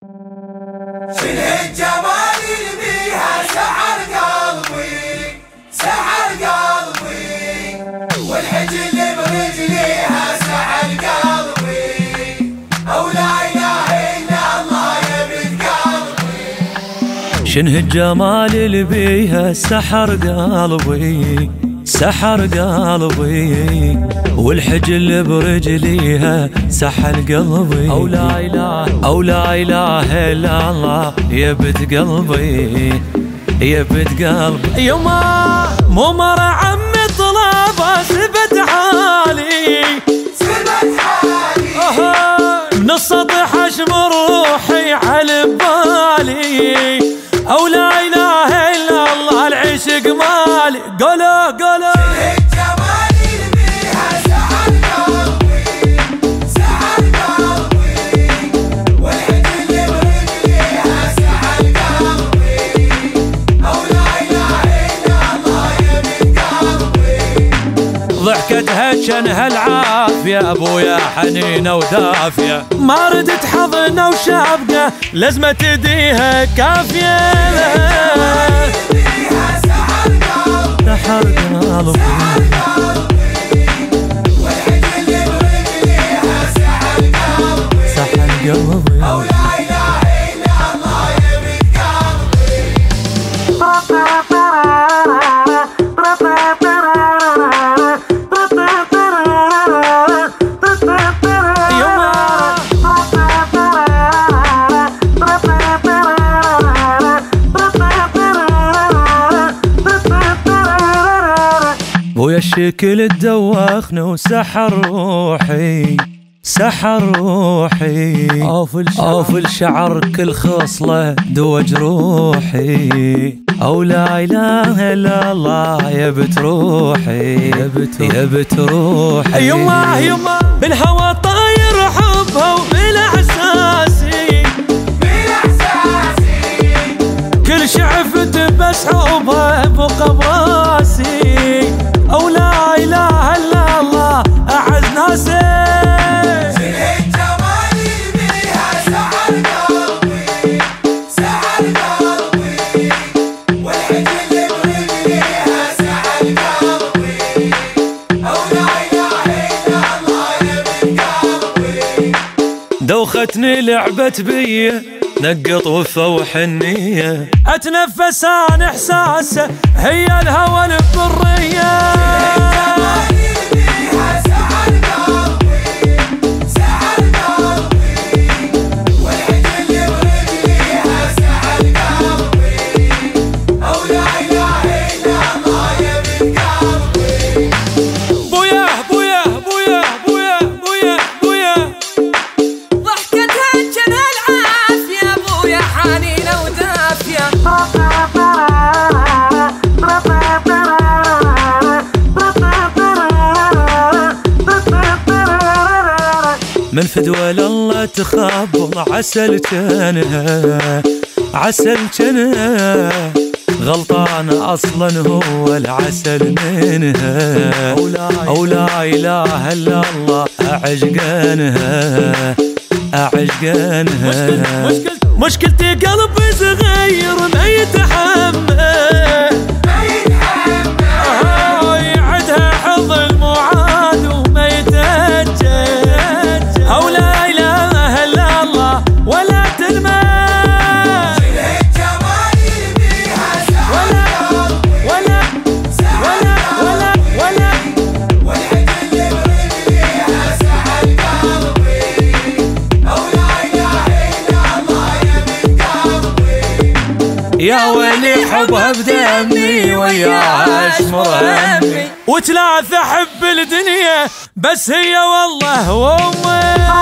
شنو الجمال اللي بيها سحر قلبي سحر قلبي والحج اللي برجليها سحر قلبي أو لا اله الا الله بنت قلبي شنه الجمال اللي بيها سحر قلبي. سحر قلبي والحج اللي برجليها سحر قلبي. أو لا إله أو لا إله إلا الله يا بنت قلبي يا بنت قلبي. يما مو مرة عمي طلبة سبت حالي سبت حالي من السطح قلبي ضحكتها كانها العافية أبويا حنينة ودافية. ما ردت حضنة وشابقة لازمة تديها كافية. قلبي سحر قلبي والحج بويا الشكل تدوخني وسحر روحي سحر روحي. اوف الشعر اوف الشعر كل خصله دوج روحي. أو لا إله إلا الله يا بت روحي. يا بت يا بت روحي. يما يما. بالهوى طاير حبها وبالاحساسي بالاحساسي كل شعفت بس حبها فوق براسي. أو لا إله إلا الله أعز ناسي دوختني لعبت بي. نقط وفا وحنية أتنفس أنا إحساسه هي الهوى البرية. من فدوى الله تخبل عسل كانها عسل كانها غلطان أصلا هو العسل منها أو لا إله إلا الله اعشقانها اعشقانها مشكلتي قلبي صغير ما يتحمل يا ويلي حبها بدمي وياها اشمر همي وثلاثة حب الدنيا بس هي والله وأمي.